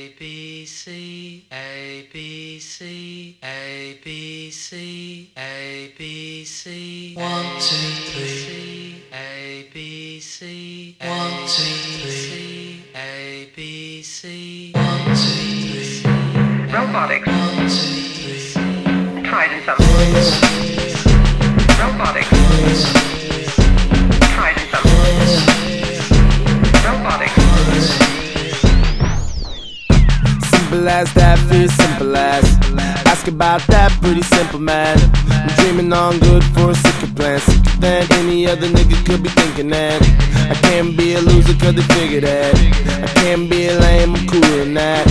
A B C A B C A B C A B C one two three A B C one two three A B C one two three Robotics. one two three Tried in some. Simple as that, feel simple as. Ask about that, pretty simple man. I'm dreaming on good for a sicker plan. Sicker than any other nigga could be thinking that. I can't be a loser cause they figure that. I can't be a lame, I'm cooler than that.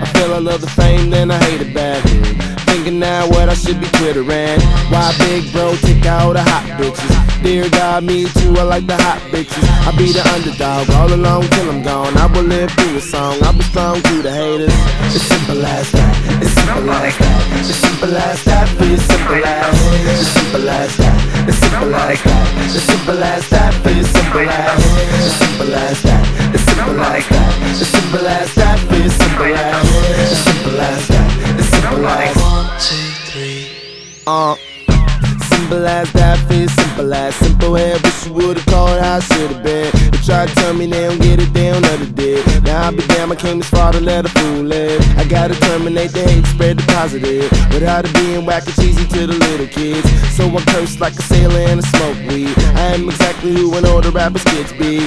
I feel I love the fame, then I hate it back. Thinking now what I should be twittering. Why big bro take out the hot bitches? Dear God, me too, I like the hot bitches. I be the underdog all along till I'm gone. I will live through a song, I'll be strong to the haters. It's simple as that, it's simple as that. It's simple as that, for you simple as. It's simple as that, it's simple as that. It's simple as that, for you simple as. It's simple as that, it's simple as that. It's simple as that, for you simple as. It's simple as that, it's simple as. that. one two three Uh, simple as that, feel simple as simple head. Wish you would've called how I should've been. They tried to tell me they don't get it, they don't never did. Now I'll be damn, I came this far to let a fool live. I gotta terminate the hate, spread the positive. Without it being whack and cheesy to the little kids. So I curse like a sailor and I smoke weed. I am exactly who an older rapper's kids be.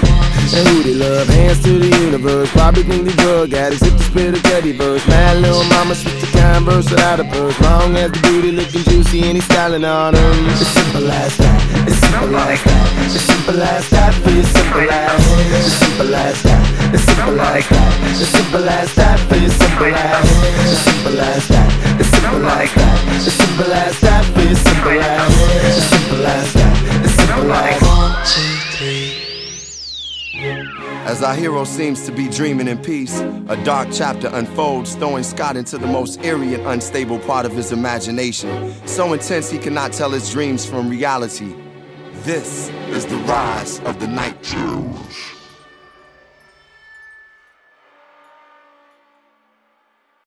And who they love, hands to the universe. Probably think they drug addicts if they spit a Cudi verse. Mad little mama switch the converse without a purse. Long as the booty looking juicy and he's styling on them. It's simple as that. It's simple as that. It's simple as that for you simple as. It's simple as that. It's simple as that. It's simple as that for you simple as. It's simple as that. It's simple as that. It's simple as that for you simple as. It's simple as that. As our hero seems to be dreaming in peace, a dark chapter unfolds, throwing Scott into the most eerie and unstable part of his imagination. So intense he cannot tell his dreams from reality. This is the rise of the Night Terrors.